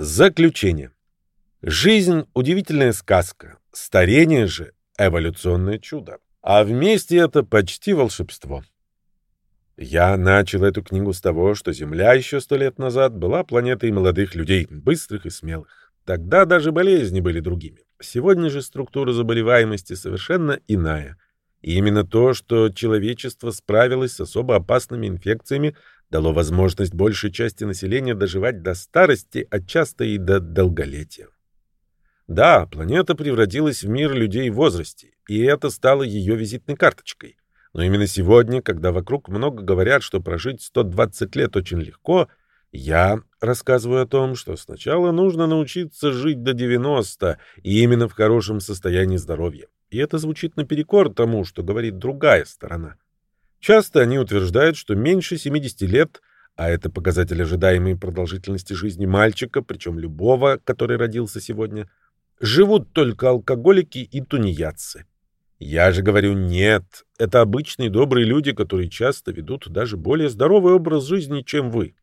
Заключение. Жизнь – удивительная сказка, старение же – эволюционное чудо, а вместе это почти волшебство. Я начал эту книгу с того, что Земля еще сто лет назад была планетой молодых людей, быстрых и смелых. Тогда даже болезни были другими. Сегодня же структура заболеваемости совершенно иная. И именно то, что человечество справилось с особо опасными инфекциями, дало возможность большей части населения доживать до старости, а часто и до долголетия. Да, планета превратилась в мир людей в возрасте, и это стало ее визитной карточкой. Но именно сегодня, когда вокруг много говорят, что прожить 120 лет очень легко, я рассказываю о том, что сначала нужно научиться жить до 90, и именно в хорошем состоянии здоровья. И это звучит наперекор тому, что говорит другая сторона. Часто они утверждают, что меньше 70 лет, а это показатель ожидаемой продолжительности жизни мальчика, причем любого, который родился сегодня, живут только алкоголики и тунеядцы. Я же говорю, нет, это обычные добрые люди, которые часто ведут даже более здоровый образ жизни, чем вы.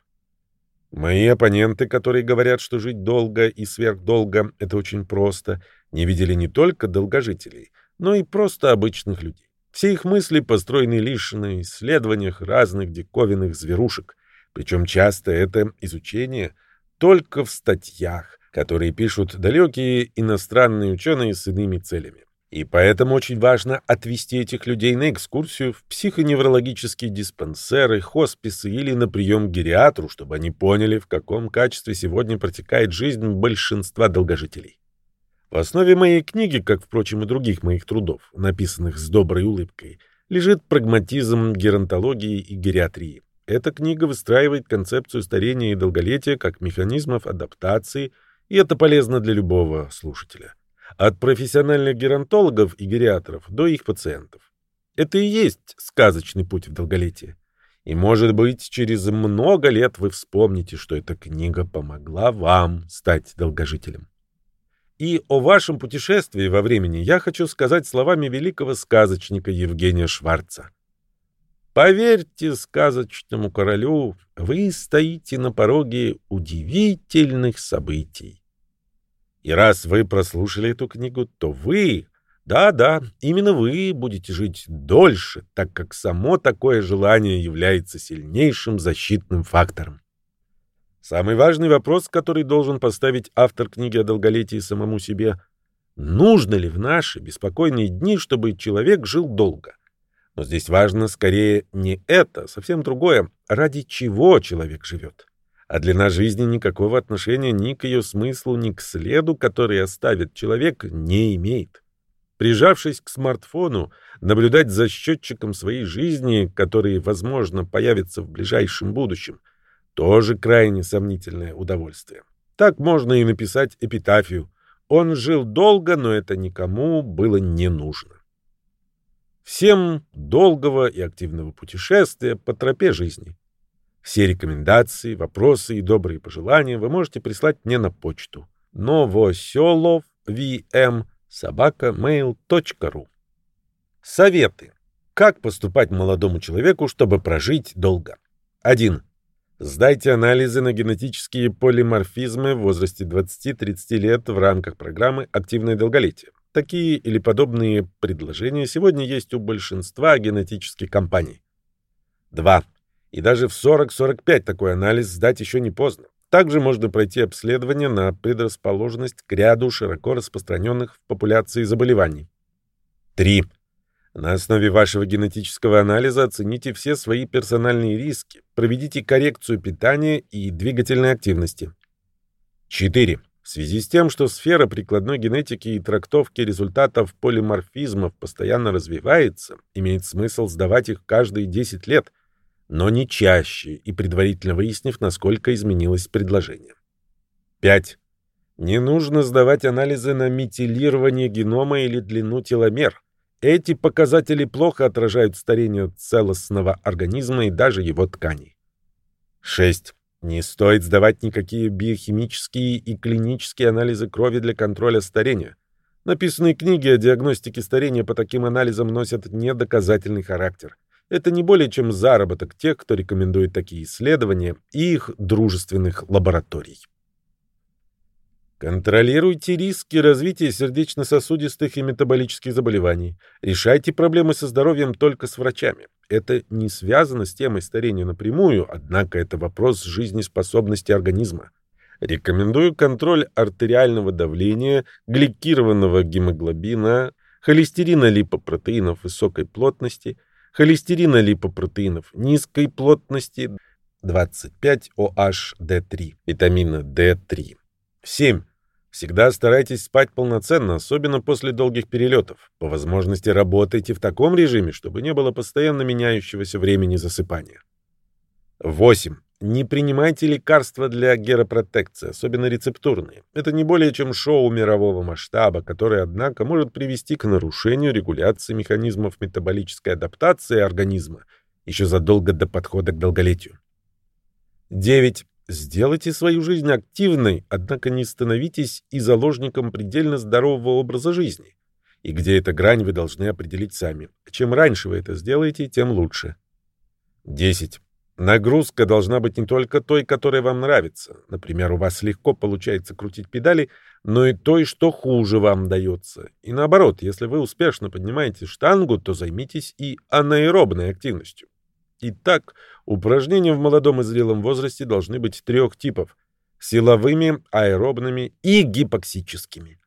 Мои оппоненты, которые говорят, что жить долго и сверхдолго — это очень просто, не видели не только долгожителей, но и просто обычных людей. Все их мысли построены лишь на исследованиях разных диковинных зверушек, причем часто это изучение только в статьях, которые пишут далекие иностранные ученые с иными целями. И поэтому очень важно отвести этих людей на экскурсию в психоневрологические диспансеры, хосписы или на прием к гериатру, чтобы они поняли, в каком качестве сегодня протекает жизнь большинства долгожителей. В основе моей книги, как, впрочем, и других моих трудов, написанных с доброй улыбкой, лежит прагматизм геронтологии и гериатрии. Эта книга выстраивает концепцию старения и долголетия как механизмов адаптации, и это полезно для любого слушателя. От профессиональных геронтологов и гериатров до их пациентов. Это и есть сказочный путь в долголетие. И, может быть, через много лет вы вспомните, что эта книга помогла вам стать долгожителем. И о вашем путешествии во времени я хочу сказать словами великого сказочника Евгения Шварца. Поверьте сказочному королю, вы стоите на пороге удивительных событий. И раз вы прослушали эту книгу, то вы, да-да, именно вы будете жить дольше, так как само такое желание является сильнейшим защитным фактором. Самый важный вопрос, который должен поставить автор книги о долголетии самому себе — нужно ли в наши беспокойные дни, чтобы человек жил долго? Но здесь важно скорее не это, совсем другое, ради чего человек живет. А длина жизни никакого отношения ни к ее смыслу, ни к следу, который оставит человек, не имеет. Прижавшись к смартфону, наблюдать за счетчиком своей жизни, который, возможно, появится в ближайшем будущем — тоже крайне сомнительное удовольствие. Так можно и написать эпитафию. Он жил долго, но это никому было не нужно. Всем долгого и активного путешествия по тропе жизни. Все рекомендации, вопросы и добрые пожелания вы можете прислать мне на почту новоселов vm собака mail.ru Советы. Как поступать молодому человеку, чтобы прожить долго? 1. Сдайте анализы на генетические полиморфизмы в возрасте 20-30 лет в рамках программы «Активное долголетие». Такие или подобные предложения сегодня есть у большинства генетических компаний. 2. И даже в 40-45 такой анализ сдать еще не поздно. Также можно пройти обследование на предрасположенность к ряду широко распространенных в популяции заболеваний. 3. На основе вашего генетического анализа оцените все свои персональные риски, проведите коррекцию питания и двигательной активности. 4. В связи с тем, что сфера прикладной генетики и трактовки результатов полиморфизмов постоянно развивается, имеет смысл сдавать их каждые 10 лет, но не чаще и предварительно выяснив, насколько изменилось предложение. 5. Не нужно сдавать анализы на метилирование генома или длину теломер. Эти показатели плохо отражают старение целостного организма и даже его тканей. 6. Не стоит сдавать никакие биохимические и клинические анализы крови для контроля старения. Написанные книги о диагностике старения по таким анализам носят недоказательный характер. Это не более чем заработок тех, кто рекомендует такие исследования и их дружественных лабораторий. Контролируйте риски развития сердечно-сосудистых и метаболических заболеваний. Решайте проблемы со здоровьем только с врачами. Это не связано с темой старения напрямую, однако это вопрос жизнеспособности организма. Рекомендую контроль артериального давления, гликированного гемоглобина, холестерина липопротеинов высокой плотности, холестерина липопротеинов низкой плотности, 25-OH-D3, витамина D3. 7. Всегда старайтесь спать полноценно, особенно после долгих перелетов. По возможности работайте в таком режиме, чтобы не было постоянно меняющегося времени засыпания. 8. Не принимайте лекарства для геропротекции, особенно рецептурные. Это не более чем шоу мирового масштаба, которое, однако, может привести к нарушению регуляции механизмов метаболической адаптации организма еще задолго до подхода к долголетию. 9. Сделайте свою жизнь активной, однако не становитесь и заложником предельно здорового образа жизни. И где эта грань, вы должны определить сами. Чем раньше вы это сделаете, тем лучше. 10. Нагрузка должна быть не только той, которая вам нравится. Например, у вас легко получается крутить педали, но и той, что хуже вам дается. И наоборот, если вы успешно поднимаете штангу, то займитесь и анаэробной активностью. Итак, упражнения в молодом и зрелом возрасте должны быть трех типов – силовыми, аэробными и гипоксическими.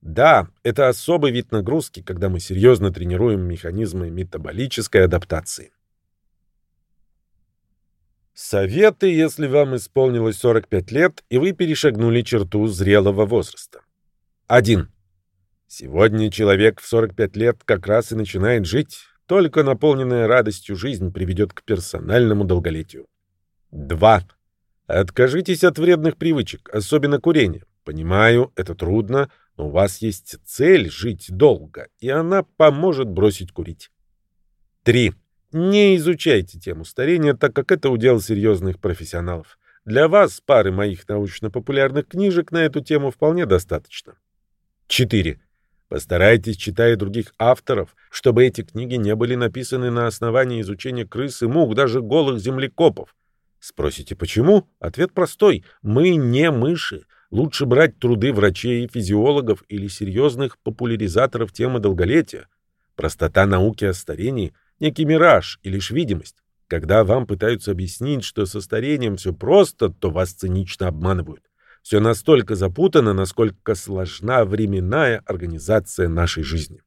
Да, это особый вид нагрузки, когда мы серьезно тренируем механизмы метаболической адаптации. Советы, если вам исполнилось 45 лет и вы перешагнули черту зрелого возраста. 1. Сегодня человек в 45 лет как раз и начинает жить. Только наполненная радостью жизнь приведет к персональному долголетию. 2. Откажитесь от вредных привычек, особенно курения. Понимаю, это трудно, но у вас есть цель жить долго, и она поможет бросить курить. 3. Не изучайте тему старения, так как это удел серьезных профессионалов. Для вас пары моих научно-популярных книжек на эту тему вполне достаточно. 4. Постарайтесь, читая других авторов, чтобы эти книги не были написаны на основании изучения крыс и мух, даже голых землекопов. Спросите, почему? Ответ простой. Мы не мыши. Лучше брать труды врачей, физиологов или серьезных популяризаторов темы долголетия. Простота науки о старении — некий мираж и лишь видимость. Когда вам пытаются объяснить, что со старением все просто, то вас цинично обманывают. Все настолько запутано, насколько сложна временная организация нашей жизни.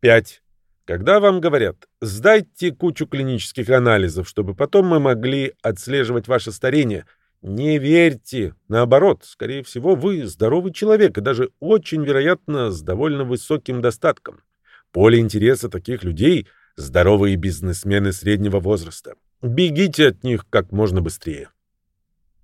5. Когда вам говорят, сдайте кучу клинических анализов, чтобы потом мы могли отслеживать ваше старение, не верьте. Наоборот, скорее всего, вы здоровый человек и даже очень вероятно с довольно высоким достатком. Поле интереса таких людей – здоровые бизнесмены среднего возраста. Бегите от них как можно быстрее.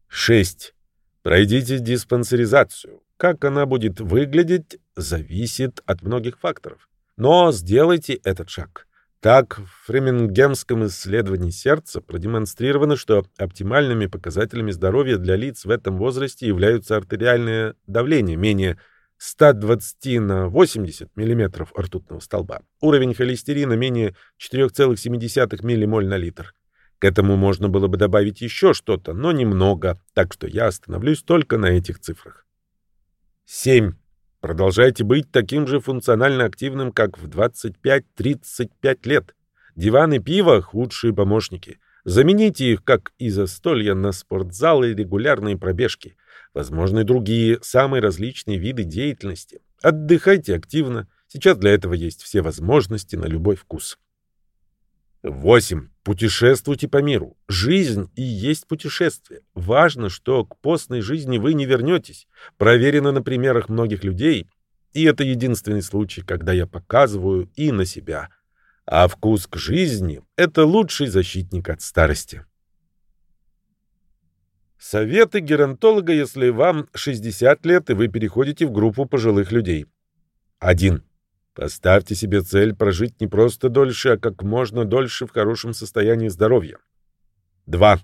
6. Пройдите диспансеризацию. Как она будет выглядеть, зависит от многих факторов. Но сделайте этот шаг. Так, в фремингемском исследовании сердца продемонстрировано, что оптимальными показателями здоровья для лиц в этом возрасте являются артериальное давление менее 120 на 80 мм ртутного столба, уровень холестерина менее 4,7 ммоль на литр, к этому можно было бы добавить еще что-то, но немного, так что я остановлюсь только на этих цифрах. 7. Продолжайте быть таким же функционально активным, как в 25-35 лет. Диван и пиво — худшие помощники. Замените их, как и застолья, на спортзалы и регулярные пробежки. Возможны другие, самые различные виды деятельности. Отдыхайте активно. Сейчас для этого есть все возможности на любой вкус. 8. Путешествуйте по миру. Жизнь и есть путешествие. Важно, что к постной жизни вы не вернетесь. Проверено на примерах многих людей. И это единственный случай, когда я показываю и на себя. А вкус к жизни — это лучший защитник от старости. Советы геронтолога, если вам 60 лет и вы переходите в группу пожилых людей. 1. Поставьте себе цель прожить не просто дольше, а как можно дольше в хорошем состоянии здоровья. 2.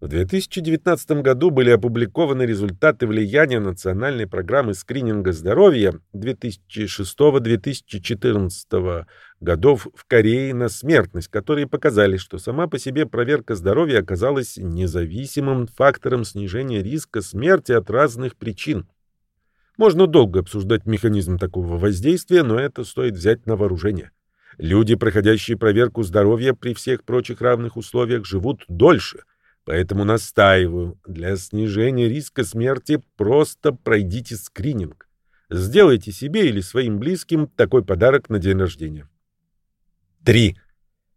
В 2019 году были опубликованы результаты влияния национальной программы скрининга здоровья 2006-2014 годов в Корее на смертность, которые показали, что сама по себе проверка здоровья оказалась независимым фактором снижения риска смерти от разных причин. Можно долго обсуждать механизм такого воздействия, но это стоит взять на вооружение. Люди, проходящие проверку здоровья при всех прочих равных условиях, живут дольше – Поэтому настаиваю, для снижения риска смерти просто пройдите скрининг. Сделайте себе или своим близким такой подарок на день рождения. 3.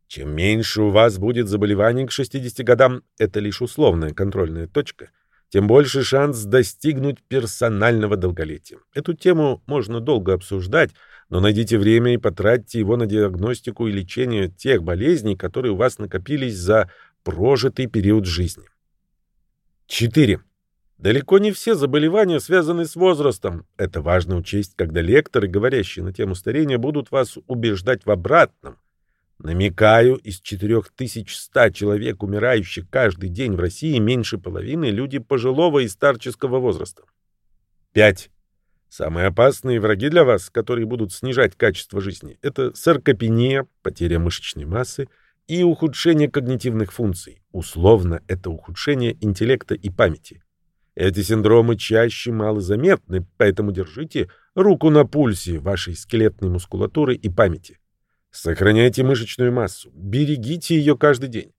Чем меньше у вас будет заболеваний к 60 годам, это лишь условная контрольная точка, тем больше шанс достигнуть персонального долголетия. Эту тему можно долго обсуждать, но найдите время и потратьте его на диагностику и лечение тех болезней, которые у вас накопились за прожитый период жизни. 4. Далеко не все заболевания связаны с возрастом. Это важно учесть, когда лекторы, говорящие на тему старения, будут вас убеждать в обратном. Намекаю, из 4100 человек, умирающих каждый день в России, меньше половины — люди пожилого и старческого возраста. 5. Самые опасные враги для вас, которые будут снижать качество жизни, это саркопения, потеря мышечной массы, и ухудшение когнитивных функций. Условно, это ухудшение интеллекта и памяти. Эти синдромы чаще малозаметны, поэтому держите руку на пульсе вашей скелетной мускулатуры и памяти. Сохраняйте мышечную массу, берегите ее каждый день.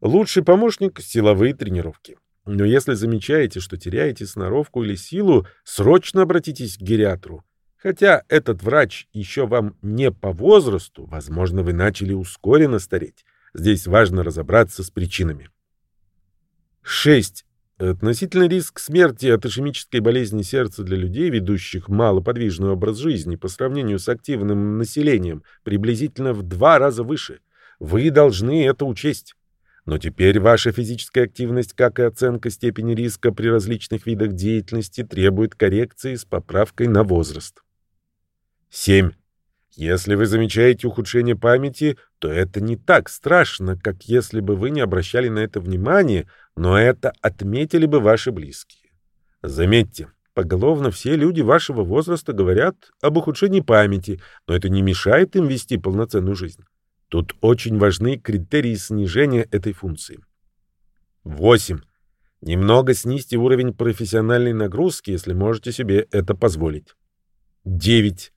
Лучший помощник – силовые тренировки. Но если замечаете, что теряете сноровку или силу, срочно обратитесь к гериатру. Хотя этот врач еще вам не по возрасту, возможно, вы начали ускоренно стареть. Здесь важно разобраться с причинами. 6. Относительный риск смерти от ишемической болезни сердца для людей, ведущих малоподвижный образ жизни по сравнению с активным населением, приблизительно в два раза выше. Вы должны это учесть. Но теперь ваша физическая активность, как и оценка степени риска при различных видах деятельности, требует коррекции с поправкой на возраст. 7. Если вы замечаете ухудшение памяти, то это не так страшно, как если бы вы не обращали на это внимания, но это отметили бы ваши близкие. Заметьте, поголовно все люди вашего возраста говорят об ухудшении памяти, но это не мешает им вести полноценную жизнь. Тут очень важны критерии снижения этой функции. 8. Немного снизьте уровень профессиональной нагрузки, если можете себе это позволить. 9.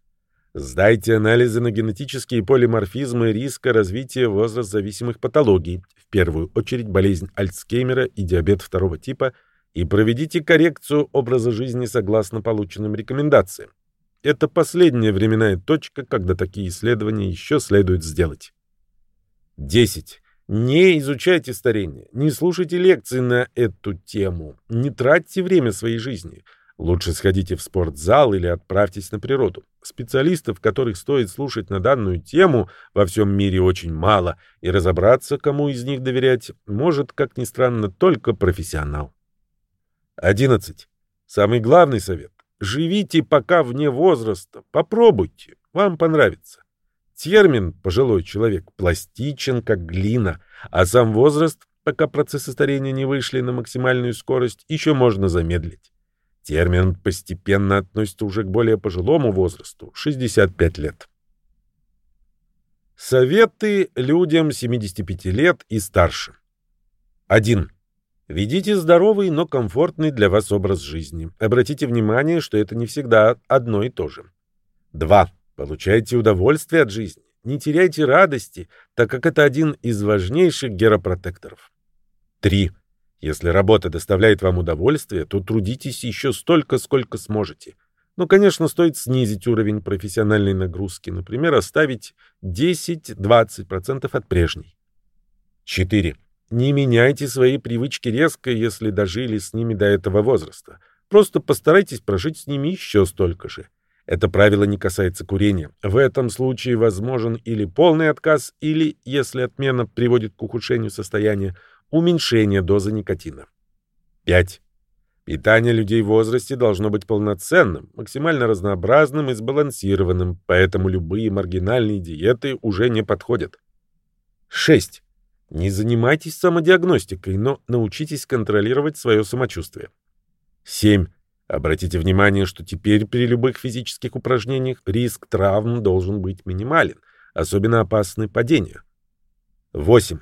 Сдайте анализы на генетические полиморфизмы риска развития возраст-зависимых патологий, в первую очередь болезнь Альцгеймера и диабет второго типа, и проведите коррекцию образа жизни согласно полученным рекомендациям. Это последняя временная точка, когда такие исследования еще следует сделать. 10. Не изучайте старение, не слушайте лекции на эту тему, не тратьте время своей жизни – Лучше сходите в спортзал или отправьтесь на природу. Специалистов, которых стоит слушать на данную тему, во всем мире очень мало, и разобраться, кому из них доверять, может, как ни странно, только профессионал. 11. Самый главный совет. Живите пока вне возраста. Попробуйте. Вам понравится. Термин «пожилой человек» пластичен, как глина, а сам возраст, пока процессы старения не вышли на максимальную скорость, еще можно замедлить. Термин постепенно относится уже к более пожилому возрасту — 65 лет. Советы людям 75 лет и старше. 1. Ведите здоровый, но комфортный для вас образ жизни. Обратите внимание, что это не всегда одно и то же. 2. Получайте удовольствие от жизни. Не теряйте радости, так как это один из важнейших геропротекторов. 3. Если работа доставляет вам удовольствие, то трудитесь еще столько, сколько сможете. Но, конечно, стоит снизить уровень профессиональной нагрузки, например, оставить 10-20% от прежней. 4. Не меняйте свои привычки резко, если дожили с ними до этого возраста. Просто постарайтесь прожить с ними еще столько же. Это правило не касается курения. В этом случае возможен или полный отказ, или, если отмена приводит к ухудшению состояния, уменьшение дозы никотина. 5. Питание людей в возрасте должно быть полноценным, максимально разнообразным и сбалансированным, поэтому любые маргинальные диеты уже не подходят. 6. Не занимайтесь самодиагностикой, но научитесь контролировать свое самочувствие. 7. Обратите внимание, что теперь при любых физических упражнениях риск травм должен быть минимален, особенно опасны падения. 8.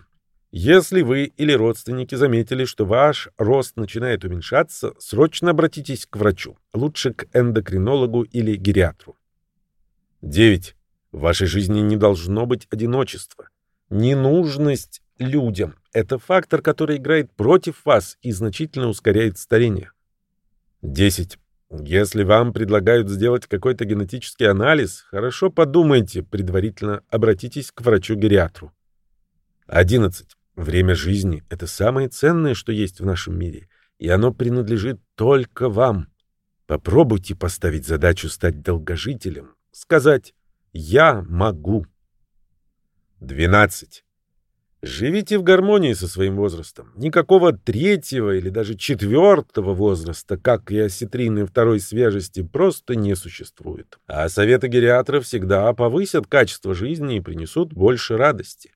Если вы или родственники заметили, что ваш рост начинает уменьшаться, срочно обратитесь к врачу, лучше к эндокринологу или гериатру. 9. В вашей жизни не должно быть одиночества. Ненужность людям – это фактор, который играет против вас и значительно ускоряет старение. 10. Если вам предлагают сделать какой-то генетический анализ, хорошо подумайте, предварительно обратитесь к врачу-гериатру. 11. Время жизни — это самое ценное, что есть в нашем мире, и оно принадлежит только вам. Попробуйте поставить задачу стать долгожителем, сказать «Я могу». 12. Живите в гармонии со своим возрастом. Никакого третьего или даже четвертого возраста, как и осетрины второй свежести, просто не существует. А советы гериатров всегда повысят качество жизни и принесут больше радости.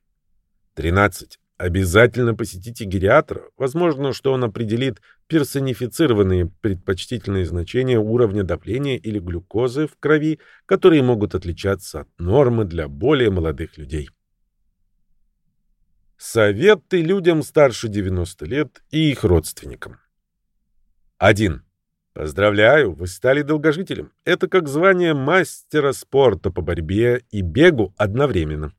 13. Обязательно посетите гериатра. Возможно, что он определит персонифицированные предпочтительные значения уровня давления или глюкозы в крови, которые могут отличаться от нормы для более молодых людей. Советы людям старше 90 лет и их родственникам. 1. Поздравляю, вы стали долгожителем. Это как звание мастера спорта по борьбе и бегу одновременно.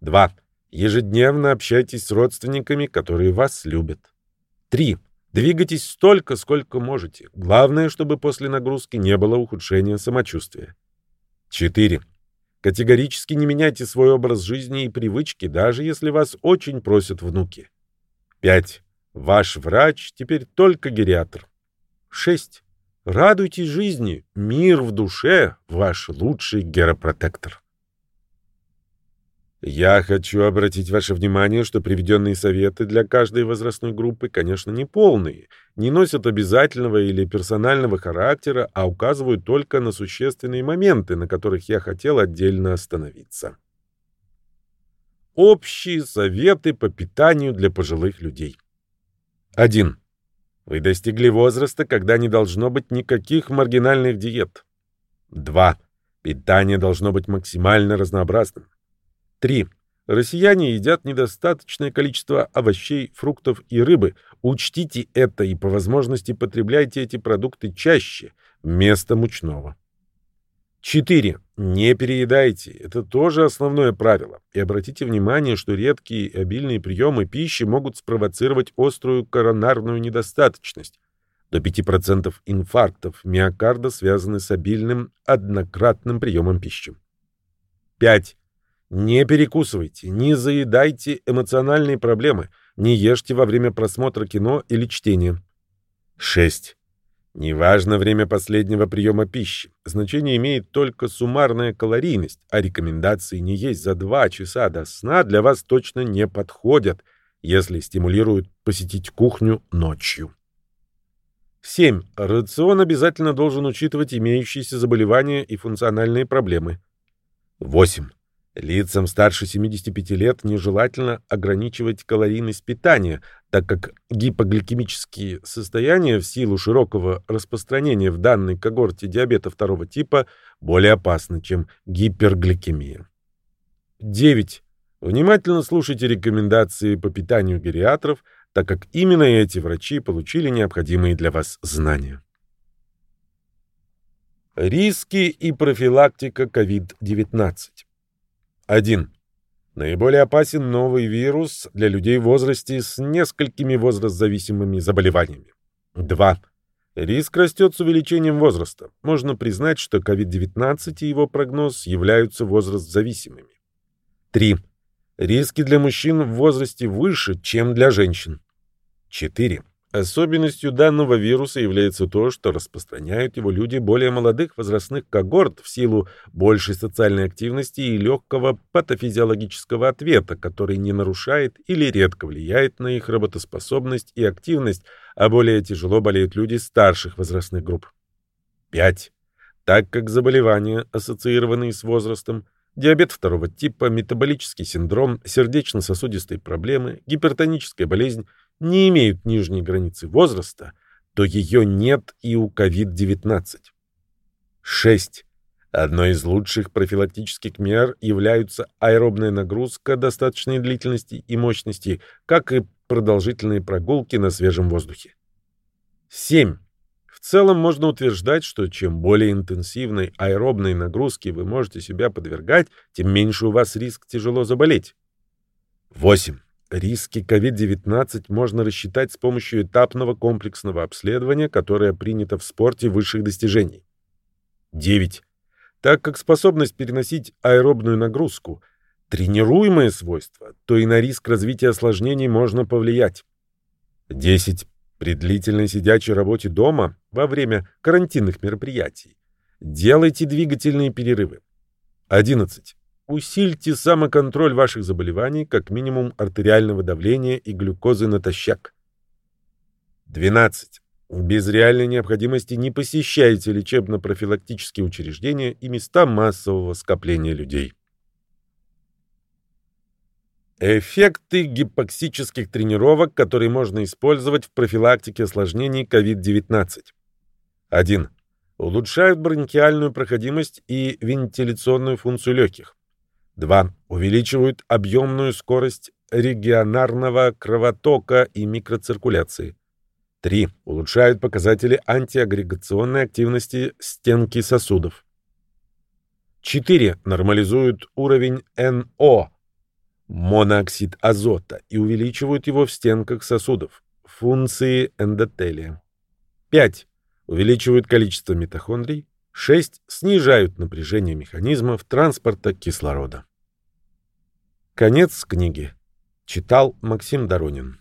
2. Ежедневно общайтесь с родственниками, которые вас любят. 3. Двигайтесь столько, сколько можете. Главное, чтобы после нагрузки не было ухудшения самочувствия. 4. Категорически не меняйте свой образ жизни и привычки, даже если вас очень просят внуки. 5. Ваш врач теперь только гериатр. 6. Радуйтесь жизни. Мир в душе – ваш лучший геропротектор. Я хочу обратить ваше внимание, что приведенные советы для каждой возрастной группы, конечно, не полные, не носят обязательного или персонального характера, а указывают только на существенные моменты, на которых я хотел отдельно остановиться. Общие советы по питанию для пожилых людей. 1. Вы достигли возраста, когда не должно быть никаких маргинальных диет. 2. Питание должно быть максимально разнообразным. 3. Россияне едят недостаточное количество овощей, фруктов и рыбы. Учтите это и по возможности потребляйте эти продукты чаще, вместо мучного. 4. Не переедайте. Это тоже основное правило. И обратите внимание, что редкие и обильные приемы пищи могут спровоцировать острую коронарную недостаточность. До 5% инфарктов миокарда связаны с обильным однократным приемом пищи. 5. Не перекусывайте, не заедайте эмоциональные проблемы, не ешьте во время просмотра кино или чтения. 6. Неважно время последнего приема пищи. Значение имеет только суммарная калорийность, а рекомендации не есть за 2 часа до сна для вас точно не подходят, если стимулируют посетить кухню ночью. 7. Рацион обязательно должен учитывать имеющиеся заболевания и функциональные проблемы. 8. Лицам старше 75 лет нежелательно ограничивать калорийность питания, так как гипогликемические состояния в силу широкого распространения в данной когорте диабета второго типа более опасны, чем гипергликемия. 9. Внимательно слушайте рекомендации по питанию гериатров, так как именно эти врачи получили необходимые для вас знания. Риски и профилактика COVID-19 1. Наиболее опасен новый вирус для людей в возрасте с несколькими возрастзависимыми заболеваниями. 2. Риск растет с увеличением возраста. Можно признать, что COVID-19 и его прогноз являются возраст-зависимыми. 3. Риски для мужчин в возрасте выше, чем для женщин. 4. Особенностью данного вируса является то, что распространяют его люди более молодых возрастных когорт в силу большей социальной активности и легкого патофизиологического ответа, который не нарушает или редко влияет на их работоспособность и активность, а более тяжело болеют люди старших возрастных групп. 5. Так как заболевания, ассоциированные с возрастом, диабет второго типа, метаболический синдром, сердечно-сосудистые проблемы, гипертоническая болезнь не имеют нижней границы возраста, то ее нет и у COVID-19. 6. Одной из лучших профилактических мер являются аэробная нагрузка достаточной длительности и мощности, как и продолжительные прогулки на свежем воздухе. 7. В целом можно утверждать, что чем более интенсивной аэробной нагрузки вы можете себя подвергать, тем меньше у вас риск тяжело заболеть. 8. Риски COVID-19 можно рассчитать с помощью этапного комплексного обследования, которое принято в спорте высших достижений. 9. Так как способность переносить аэробную нагрузку – тренируемое свойство, то и на риск развития осложнений можно повлиять. 10. При длительной сидячей работе дома во время карантинных мероприятий делайте двигательные перерывы. 11. Усильте самоконтроль ваших заболеваний, как минимум артериального давления и глюкозы натощак. 12. Без реальной необходимости не посещайте лечебно-профилактические учреждения и места массового скопления людей. Эффекты гипоксических тренировок, которые можно использовать в профилактике осложнений COVID-19. 1. Улучшают бронхиальную проходимость и вентиляционную функцию легких. 2. Увеличивают объемную скорость регионарного кровотока и микроциркуляции. 3. Улучшают показатели антиагрегационной активности стенки сосудов. 4. Нормализуют уровень НО, монооксид азота, и увеличивают его в стенках сосудов, функции эндотелия. 5. Увеличивают количество митохондрий. 6. Снижают напряжение механизмов транспорта кислорода. Конец книги. Читал Максим Доронин.